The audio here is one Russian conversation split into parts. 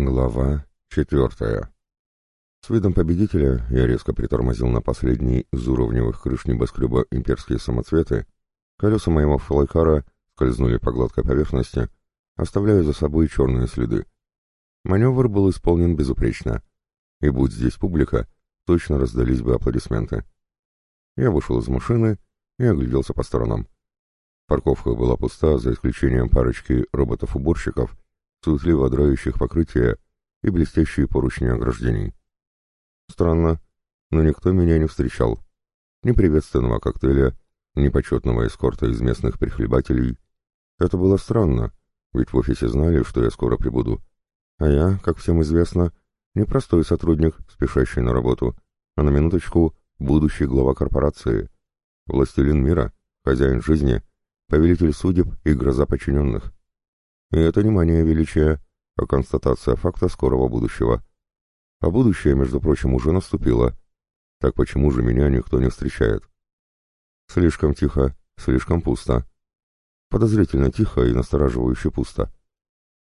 Глава четвертая. С видом победителя я резко притормозил на последний из уровневых крыш небоскреба имперские самоцветы. Колеса моего флайкара скользнули по гладкой поверхности, оставляя за собой черные следы. Маневр был исполнен безупречно. И будь здесь публика, точно раздались бы аплодисменты. Я вышел из машины и огляделся по сторонам. Парковка была пуста, за исключением парочки роботов-уборщиков — суетливо драющих покрытия и блестящие поручни ограждений. Странно, но никто меня не встречал. Ни приветственного коктейля, ни почетного эскорта из местных прихлебателей. Это было странно, ведь в офисе знали, что я скоро прибуду. А я, как всем известно, не простой сотрудник, спешащий на работу, а на минуточку будущий глава корпорации, властелин мира, хозяин жизни, повелитель судеб и гроза подчиненных. И это не мания величия, а констатация факта скорого будущего. А будущее, между прочим, уже наступило. Так почему же меня никто не встречает? Слишком тихо, слишком пусто. Подозрительно тихо и настораживающе пусто.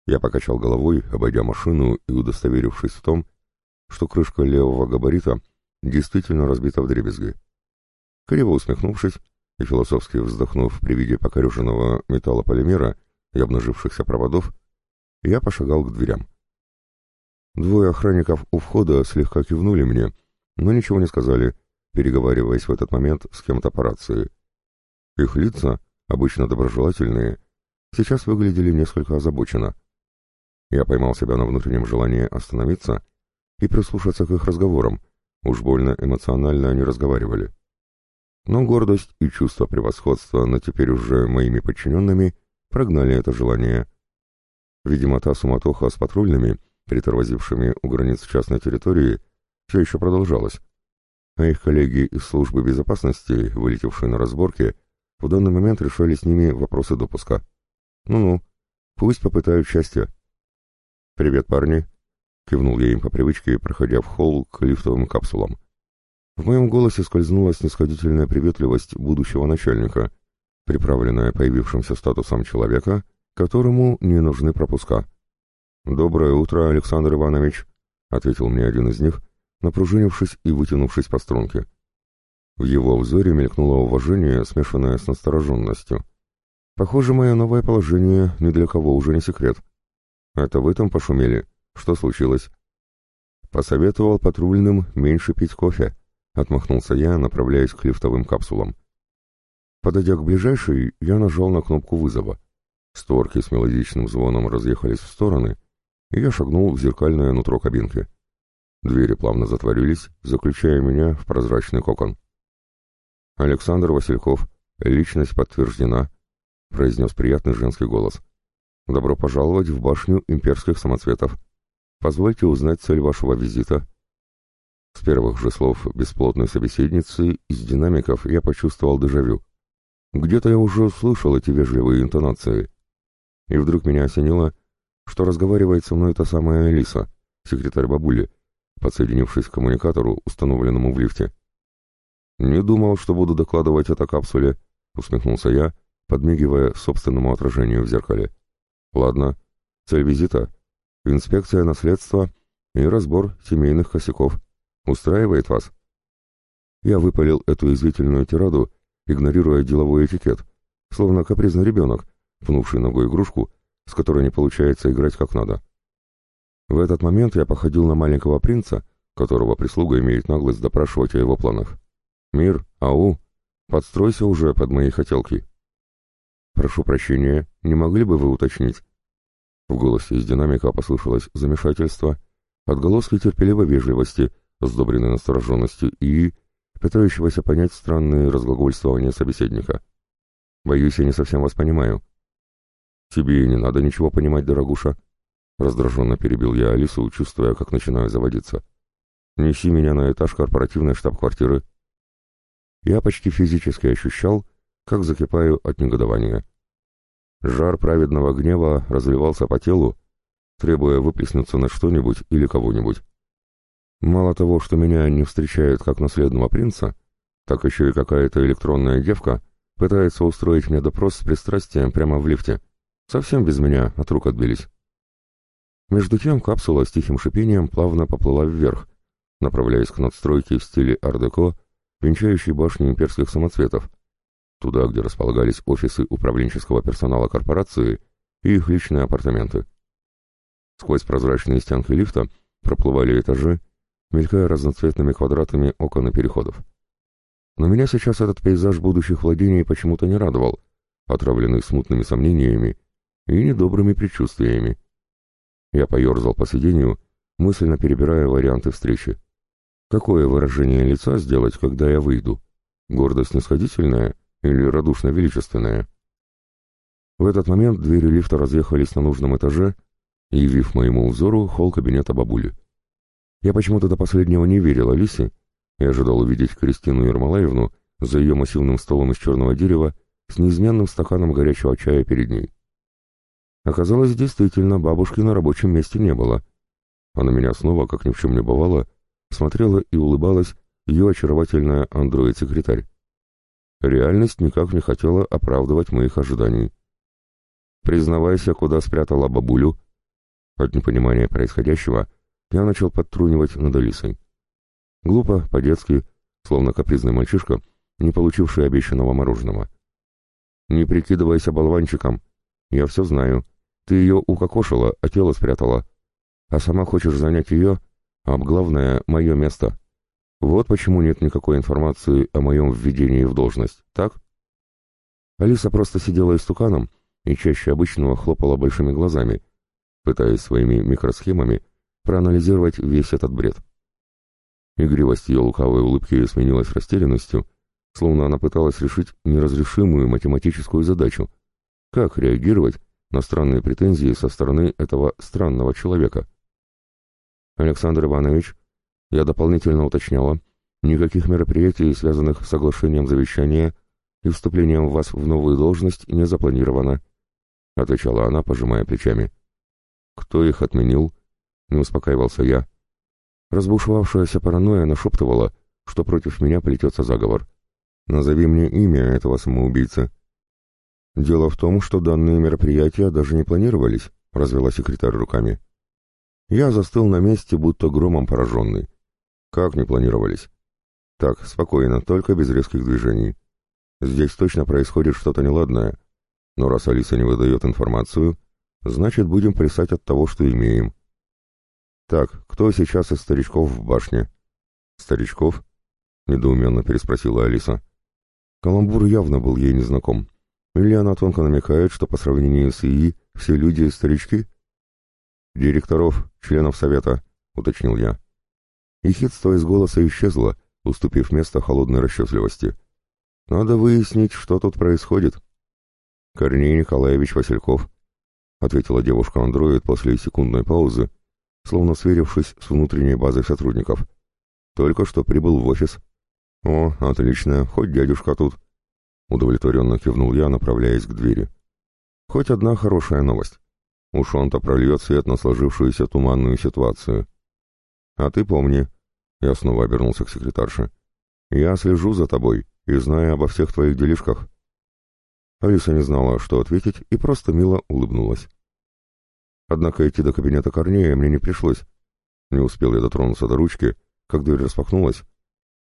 Я покачал головой, обойдя машину и удостоверившись в том, что крышка левого габарита действительно разбита вдребезги. Криво усмехнувшись и философски вздохнув при виде покореженного металлополимера, и обнажившихся проводов, я пошагал к дверям. Двое охранников у входа слегка кивнули мне, но ничего не сказали, переговариваясь в этот момент с кем-то по рации. Их лица, обычно доброжелательные, сейчас выглядели несколько озабоченно. Я поймал себя на внутреннем желании остановиться и прислушаться к их разговорам, уж больно эмоционально они разговаривали. Но гордость и чувство превосходства над теперь уже моими подчиненными прогнали это желание. Видимо, та суматоха с патрульными, притормозившими у границ частной территории, все еще продолжалась. А их коллеги из службы безопасности, вылетевшие на разборки, в данный момент решали с ними вопросы допуска. Ну-ну, пусть попытают счастье. «Привет, парни!» — кивнул я им по привычке, проходя в холл к лифтовым капсулам. В моем голосе скользнула снисходительная приветливость будущего начальника — приправленная появившимся статусом человека, которому не нужны пропуска. «Доброе утро, Александр Иванович», — ответил мне один из них, напружинившись и вытянувшись по струнке. В его взоре мелькнуло уважение, смешанное с настороженностью. «Похоже, мое новое положение ни для кого уже не секрет. Это вы там пошумели? Что случилось?» «Посоветовал патрульным меньше пить кофе», — отмахнулся я, направляясь к лифтовым капсулам. Подойдя к ближайшей, я нажал на кнопку вызова. Створки с мелодичным звоном разъехались в стороны, и я шагнул в зеркальное нутро кабинки. Двери плавно затворились, заключая меня в прозрачный кокон. «Александр Васильков, личность подтверждена», — произнес приятный женский голос. «Добро пожаловать в башню имперских самоцветов. Позвольте узнать цель вашего визита». С первых же слов бесплотной собеседницы из динамиков я почувствовал дежавю. Где-то я уже слышал эти вежливые интонации. И вдруг меня осенило, что разговаривает со мной та самая Алиса, секретарь бабули, подсоединившись к коммуникатору, установленному в лифте. «Не думал, что буду докладывать это капсуле», — усмехнулся я, подмигивая собственному отражению в зеркале. «Ладно, цель визита — инспекция наследства и разбор семейных косяков. Устраивает вас?» Я выпалил эту извительную тираду, игнорируя деловой этикет, словно капризный ребенок, пнувший ногой игрушку, с которой не получается играть как надо. В этот момент я походил на маленького принца, которого прислуга имеет наглость допрашивать о его планах. «Мир, ау, подстройся уже под мои хотелки». «Прошу прощения, не могли бы вы уточнить?» В голосе из динамика послышалось замешательство, отголоски терпеливой вежливости, сдобренной настороженностью и пытающегося понять странные разглагольствования собеседника. «Боюсь, я не совсем вас понимаю». «Тебе не надо ничего понимать, дорогуша», — раздраженно перебил я Алису, чувствуя, как начинаю заводиться. «Неси меня на этаж корпоративной штаб-квартиры». Я почти физически ощущал, как закипаю от негодования. Жар праведного гнева разливался по телу, требуя выплеснуться на что-нибудь или кого-нибудь. Мало того, что меня не встречают как наследного принца, так еще и какая-то электронная девка пытается устроить мне допрос с пристрастием прямо в лифте. Совсем без меня от рук отбились. Между тем капсула с тихим шипением плавно поплыла вверх, направляясь к надстройке в стиле ар-деко, венчающей башню имперских самоцветов, туда, где располагались офисы управленческого персонала корпорации и их личные апартаменты. Сквозь прозрачные стенки лифта проплывали этажи, мелькая разноцветными квадратами окон и переходов. Но меня сейчас этот пейзаж будущих владений почему-то не радовал, отравленный смутными сомнениями и недобрыми предчувствиями. Я поерзал по сидению, мысленно перебирая варианты встречи. Какое выражение лица сделать, когда я выйду? Гордость снисходительное или радушно-величественное? В этот момент двери лифта разъехались на нужном этаже, явив моему взору холл кабинета бабули. Я почему-то до последнего не верил Алисе и ожидал увидеть Кристину Ермолаевну за ее массивным столом из черного дерева с неизменным стаканом горячего чая перед ней. Оказалось, действительно, бабушки на рабочем месте не было. Она меня снова, как ни в чем не бывало, смотрела и улыбалась ее очаровательная андроид-секретарь. Реальность никак не хотела оправдывать моих ожиданий. «Признавайся, куда спрятала бабулю?» От непонимания происходящего – я начал подтрунивать над Алисой. Глупо, по-детски, словно капризный мальчишка, не получивший обещанного мороженого. «Не прикидывайся болванчиком. Я все знаю. Ты ее укокошила, а тело спрятала. А сама хочешь занять ее, а главное — мое место. Вот почему нет никакой информации о моем введении в должность, так?» Алиса просто сидела истуканом и чаще обычного хлопала большими глазами, пытаясь своими микросхемами проанализировать весь этот бред. Игривость ее лукавой улыбки сменилась растерянностью, словно она пыталась решить неразрешимую математическую задачу. Как реагировать на странные претензии со стороны этого странного человека? Александр Иванович, я дополнительно уточняла, никаких мероприятий, связанных с соглашением завещания и вступлением вас в новую должность, не запланировано, — отвечала она, пожимая плечами. Кто их отменил? — не успокаивался я. Разбушевавшаяся паранойя нашептывала, что против меня плетется заговор. Назови мне имя этого самоубийцы. Дело в том, что данные мероприятия даже не планировались, развела секретарь руками. Я застыл на месте, будто громом пораженный. Как не планировались? Так, спокойно, только без резких движений. Здесь точно происходит что-то неладное. Но раз Алиса не выдает информацию, значит, будем плясать от того, что имеем. «Так, кто сейчас из старичков в башне?» «Старичков?» — недоуменно переспросила Алиса. Каламбур явно был ей незнаком. Или она тонко намекает, что по сравнению с ИИ все люди — старички? «Директоров, членов совета», — уточнил я. Ехидство из голоса исчезло, уступив место холодной расчетливости. «Надо выяснить, что тут происходит». «Корней Николаевич Васильков», — ответила девушка-андроид после секундной паузы, — словно сверившись с внутренней базой сотрудников. «Только что прибыл в офис». «О, отлично, хоть дядюшка тут». Удовлетворенно кивнул я, направляясь к двери. «Хоть одна хорошая новость. Уж он-то прольет свет на сложившуюся туманную ситуацию». «А ты помни», — я снова обернулся к секретарше, — «я слежу за тобой и знаю обо всех твоих делишках». Алиса не знала, что ответить, и просто мило улыбнулась. Однако идти до кабинета Корнея мне не пришлось. Не успел я дотронуться до ручки, как дверь распахнулась,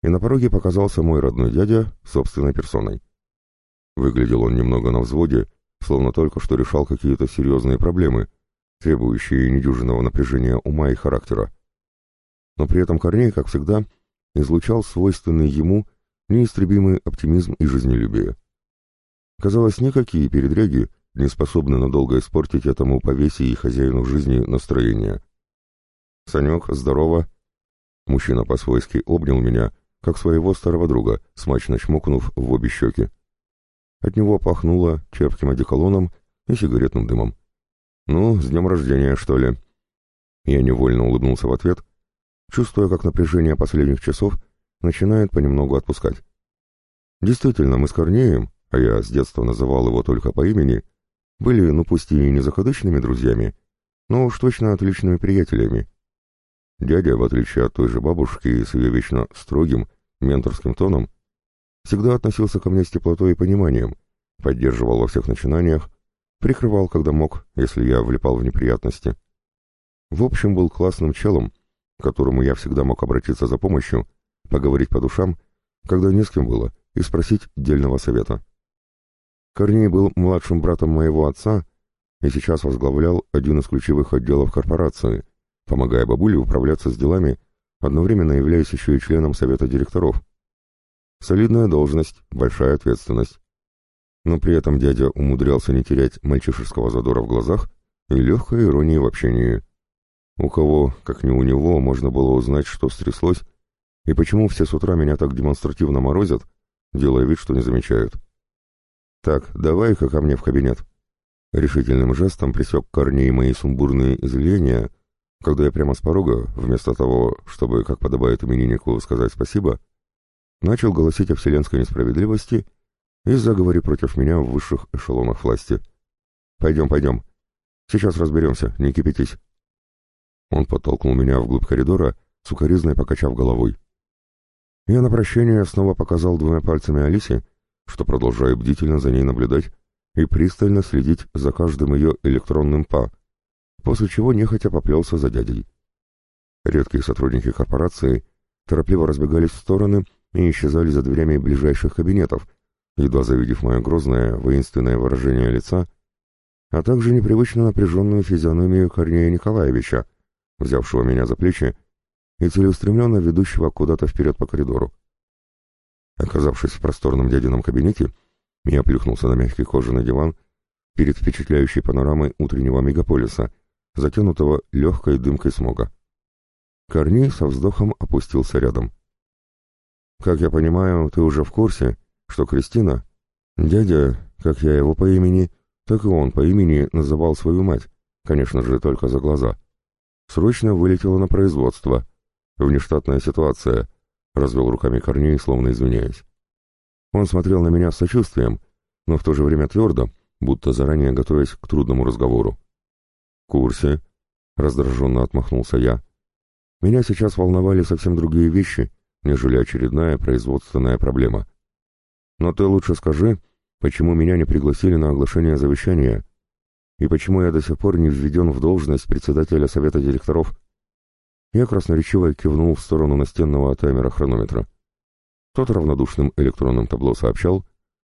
и на пороге показался мой родной дядя собственной персоной. Выглядел он немного на взводе, словно только что решал какие-то серьезные проблемы, требующие недюжинного напряжения ума и характера. Но при этом Корней, как всегда, излучал свойственный ему неистребимый оптимизм и жизнелюбие. Казалось, никакие передряги не способны надолго испортить этому повесе и хозяину жизни настроение. «Санек, здорово!» Мужчина по-свойски обнял меня, как своего старого друга, смачно чмокнув в обе щеки. От него пахнуло чепким одеколоном и сигаретным дымом. «Ну, с днем рождения, что ли?» Я невольно улыбнулся в ответ, чувствуя, как напряжение последних часов начинает понемногу отпускать. Действительно, мы с Корнеем, а я с детства называл его только по имени, были, ну пусть и не закадычными друзьями, но уж точно отличными приятелями. Дядя, в отличие от той же бабушки с ее вечно строгим, менторским тоном, всегда относился ко мне с теплотой и пониманием, поддерживал во всех начинаниях, прикрывал, когда мог, если я влипал в неприятности. В общем, был классным челом, к которому я всегда мог обратиться за помощью, поговорить по душам, когда не с кем было, и спросить дельного совета. Корней был младшим братом моего отца и сейчас возглавлял один из ключевых отделов корпорации, помогая бабуле управляться с делами, одновременно являясь еще и членом совета директоров. Солидная должность, большая ответственность. Но при этом дядя умудрялся не терять мальчишеского задора в глазах и легкой иронии в общении. У кого, как не у него, можно было узнать, что стряслось, и почему все с утра меня так демонстративно морозят, делая вид, что не замечают. «Так, давай-ка ко мне в кабинет». Решительным жестом присек корней мои сумбурные излияния, когда я прямо с порога, вместо того, чтобы, как подобает имениннику, сказать спасибо, начал голосить о вселенской несправедливости и заговоре против меня в высших эшелонах власти. «Пойдем, пойдем. Сейчас разберемся, не кипятись». Он подтолкнул меня вглубь коридора, сукоризной покачав головой. Я на прощение снова показал двумя пальцами Алисе, что продолжаю бдительно за ней наблюдать и пристально следить за каждым ее электронным па, после чего нехотя поплелся за дядей. Редкие сотрудники корпорации торопливо разбегались в стороны и исчезали за дверями ближайших кабинетов, едва завидев мое грозное, воинственное выражение лица, а также непривычно напряженную физиономию Корнея Николаевича, взявшего меня за плечи и целеустремленно ведущего куда-то вперед по коридору. Оказавшись в просторном дядином кабинете, я плюхнулся на мягкий кожаный диван перед впечатляющей панорамой утреннего мегаполиса, затянутого легкой дымкой смога. Корней со вздохом опустился рядом. «Как я понимаю, ты уже в курсе, что Кристина, дядя, как я его по имени, так и он по имени называл свою мать, конечно же, только за глаза, срочно вылетела на производство. Внештатная ситуация, — развел руками Корней, словно извиняясь. Он смотрел на меня с сочувствием, но в то же время твердо, будто заранее готовясь к трудному разговору. — курсе, — раздраженно отмахнулся я. Меня сейчас волновали совсем другие вещи, нежели очередная производственная проблема. Но ты лучше скажи, почему меня не пригласили на оглашение завещания, и почему я до сих пор не введен в должность председателя Совета директоров — я красноречиво кивнул в сторону настенного таймера хронометра. Тот равнодушным электронным табло сообщал,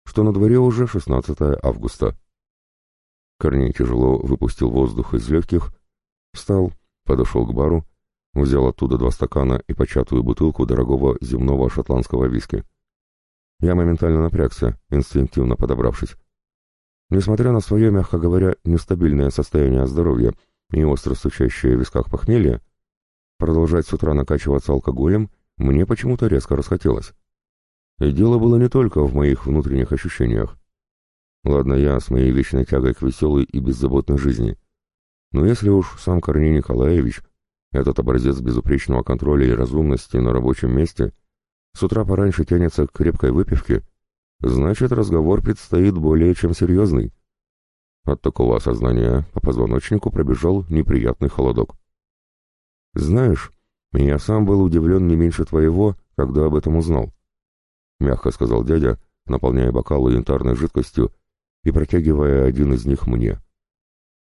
что на дворе уже 16 августа. Корней тяжело выпустил воздух из легких, встал, подошел к бару, взял оттуда два стакана и початую бутылку дорогого земного шотландского виски. Я моментально напрягся, инстинктивно подобравшись. Несмотря на свое, мягко говоря, нестабильное состояние здоровья и остро стучащее в висках похмелье, Продолжать с утра накачиваться алкоголем мне почему-то резко расхотелось. И дело было не только в моих внутренних ощущениях. Ладно, я с моей вечной тягой к веселой и беззаботной жизни. Но если уж сам Корней Николаевич, этот образец безупречного контроля и разумности на рабочем месте, с утра пораньше тянется к крепкой выпивке, значит разговор предстоит более чем серьезный. От такого осознания по позвоночнику пробежал неприятный холодок. Знаешь, я сам был удивлен не меньше твоего, когда об этом узнал. Мягко сказал дядя, наполняя бокалы янтарной жидкостью и протягивая один из них мне.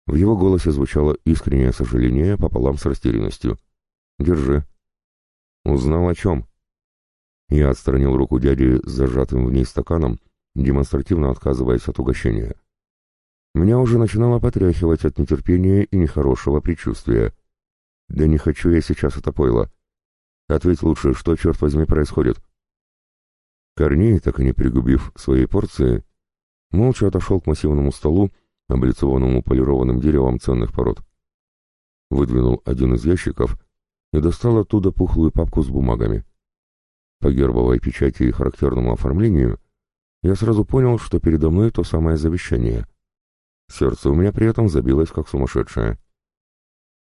В его голосе звучало искреннее сожаление пополам с растерянностью. «Держи». «Узнал о чем?» Я отстранил руку дяди с зажатым в ней стаканом, демонстративно отказываясь от угощения. Меня уже начинало потряхивать от нетерпения и нехорошего предчувствия — «Да не хочу я сейчас это пойло. Ответь лучше, что, черт возьми, происходит?» Корней, так и не пригубив своей порции, молча отошел к массивному столу, облицованному полированным деревом ценных пород. Выдвинул один из ящиков и достал оттуда пухлую папку с бумагами. По гербовой печати и характерному оформлению я сразу понял, что передо мной то самое завещание. Сердце у меня при этом забилось как сумасшедшее.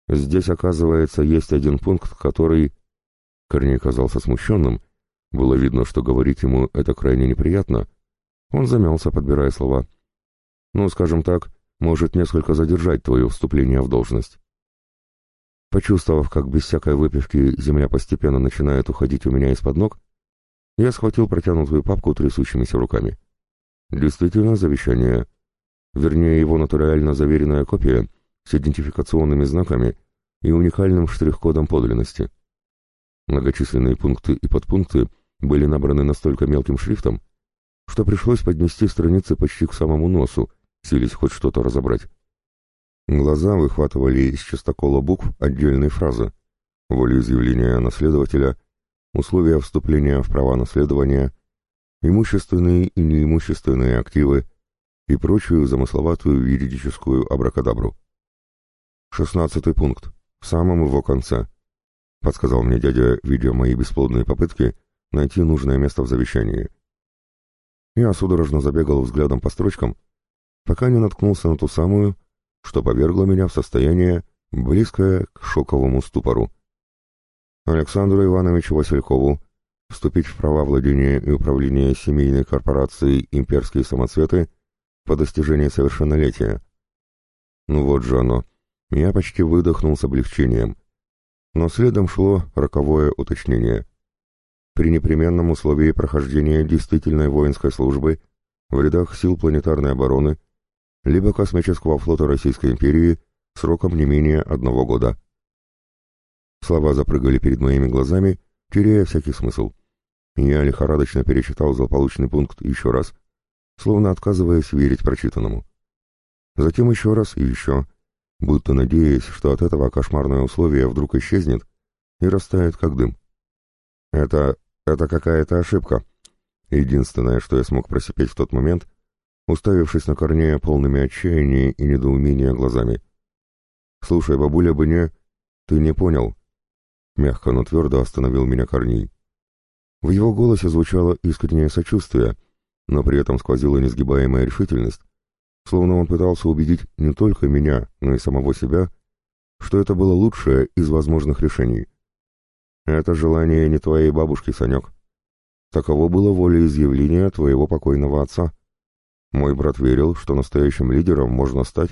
Здесь, оказывается, есть один пункт, который... Корней казался смущенным. Было видно, что говорить ему это крайне неприятно. Он замялся, подбирая слова. Ну, скажем так, может несколько задержать твое вступление в должность. Почувствовав, как без всякой выпивки земля постепенно начинает уходить у меня из-под ног, я схватил протянутую папку трясущимися руками. Действительно, завещание. Вернее, его натурально заверенная копия — с идентификационными знаками и уникальным штрих-кодом подлинности. Многочисленные пункты и подпункты были набраны настолько мелким шрифтом, что пришлось поднести страницы почти к самому носу, сились хоть что-то разобрать. Глаза выхватывали из частокола букв отдельные фразы, волеизъявления наследователя, условия вступления в права наследования, имущественные и неимущественные активы и прочую замысловатую юридическую абракадабру. «Шестнадцатый пункт, в самом его конце», — подсказал мне дядя, видя мои бесплодные попытки найти нужное место в завещании. Я судорожно забегал взглядом по строчкам, пока не наткнулся на ту самую, что повергло меня в состояние, близкое к шоковому ступору. Александру Ивановичу Василькову вступить в права владения и управления семейной корпорацией «Имперские самоцветы» по достижении совершеннолетия. Ну вот же оно, я почти выдохнул с облегчением. Но следом шло роковое уточнение. При непременном условии прохождения действительной воинской службы в рядах сил планетарной обороны либо космического флота Российской империи сроком не менее одного года. Слова запрыгали перед моими глазами, теряя всякий смысл. Я лихорадочно перечитал злополучный пункт еще раз, словно отказываясь верить прочитанному. Затем еще раз и еще будто надеясь, что от этого кошмарное условие вдруг исчезнет и растает как дым. Это... это какая-то ошибка. Единственное, что я смог просипеть в тот момент, уставившись на Корнея полными отчаяния и недоумения глазами. «Слушай, бабуля бы не... ты не понял». Мягко, но твердо остановил меня Корней. В его голосе звучало искреннее сочувствие, но при этом сквозила несгибаемая решительность, словно он пытался убедить не только меня, но и самого себя, что это было лучшее из возможных решений. Это желание не твоей бабушки, Санек. Таково было волеизъявление твоего покойного отца. Мой брат верил, что настоящим лидером можно стать,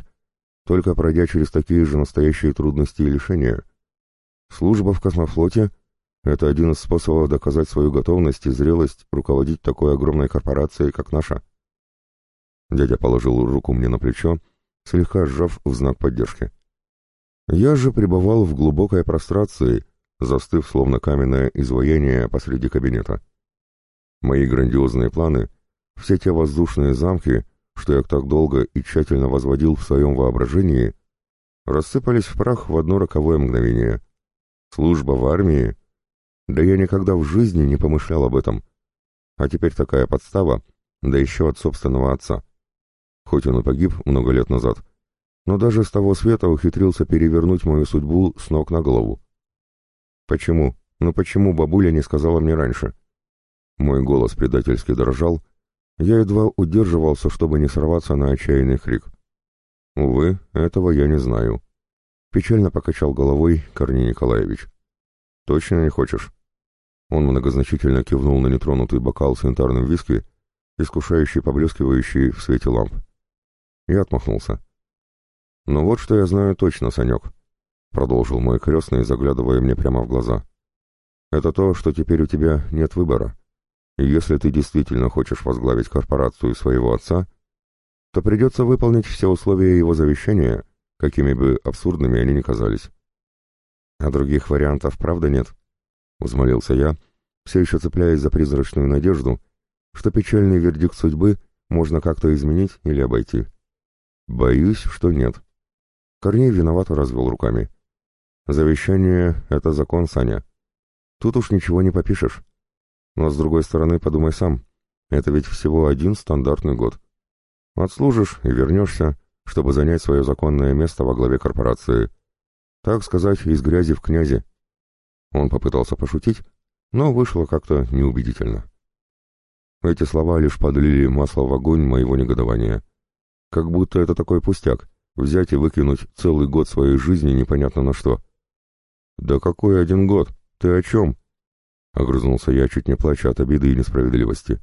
только пройдя через такие же настоящие трудности и лишения. Служба в космофлоте — это один из способов доказать свою готовность и зрелость руководить такой огромной корпорацией, как наша. Дядя положил руку мне на плечо, слегка сжав в знак поддержки. Я же пребывал в глубокой прострации, застыв словно каменное изваяние посреди кабинета. Мои грандиозные планы, все те воздушные замки, что я так долго и тщательно возводил в своем воображении, рассыпались в прах в одно роковое мгновение. Служба в армии? Да я никогда в жизни не помышлял об этом. А теперь такая подстава, да еще от собственного отца хоть он и погиб много лет назад, но даже с того света ухитрился перевернуть мою судьбу с ног на голову. Почему? но почему бабуля не сказала мне раньше? Мой голос предательски дрожал, я едва удерживался, чтобы не сорваться на отчаянный крик. Увы, этого я не знаю. Печально покачал головой Корней Николаевич. Точно не хочешь? Он многозначительно кивнул на нетронутый бокал с янтарным виски, искушающий поблескивающий в свете ламп и отмахнулся. «Но вот что я знаю точно, Санек», — продолжил мой крестный, заглядывая мне прямо в глаза. «Это то, что теперь у тебя нет выбора. И если ты действительно хочешь возглавить корпорацию своего отца, то придется выполнить все условия его завещания, какими бы абсурдными они ни казались». «А других вариантов правда нет?» — взмолился я, все еще цепляясь за призрачную надежду, что печальный вердикт судьбы можно как-то изменить или обойти. Боюсь, что нет. Корней виновато развел руками. Завещание — это закон, Саня. Тут уж ничего не попишешь. Но, с другой стороны, подумай сам. Это ведь всего один стандартный год. Отслужишь и вернешься, чтобы занять свое законное место во главе корпорации. Так сказать, из грязи в князи. Он попытался пошутить, но вышло как-то неубедительно. Эти слова лишь подлили масло в огонь моего негодования. Как будто это такой пустяк — взять и выкинуть целый год своей жизни непонятно на что. «Да какой один год? Ты о чем?» Огрызнулся я, чуть не плача от обиды и несправедливости.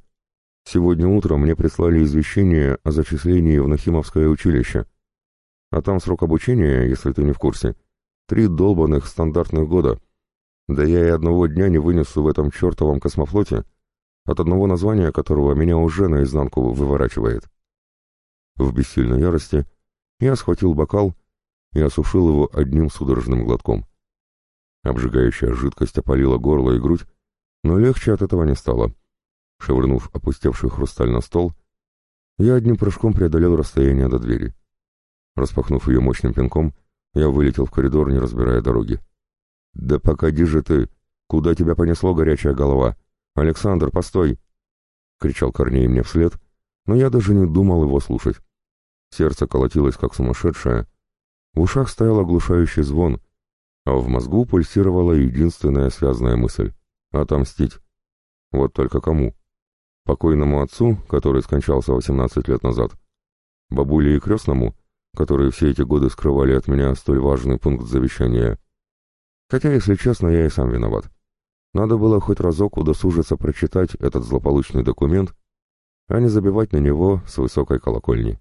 «Сегодня утром мне прислали извещение о зачислении в Нахимовское училище. А там срок обучения, если ты не в курсе, три долбанных стандартных года. Да я и одного дня не вынесу в этом чертовом космофлоте, от одного названия которого меня уже наизнанку выворачивает». В бессильной ярости я схватил бокал и осушил его одним судорожным глотком. Обжигающая жидкость опалила горло и грудь, но легче от этого не стало. Шевырнув опустевший хрусталь на стол, я одним прыжком преодолел расстояние до двери. Распахнув ее мощным пинком, я вылетел в коридор, не разбирая дороги. «Да погоди же ты! Куда тебя понесло горячая голова? Александр, постой!» — кричал Корней мне вслед — но я даже не думал его слушать. Сердце колотилось как сумасшедшее, в ушах стоял оглушающий звон, а в мозгу пульсировала единственная связанная мысль — отомстить. Вот только кому? Покойному отцу, который скончался 18 лет назад, бабуле и крестному, которые все эти годы скрывали от меня столь важный пункт завещания. Хотя, если честно, я и сам виноват. Надо было хоть разок удосужиться прочитать этот злополучный документ а не забивать на него с высокой колокольни.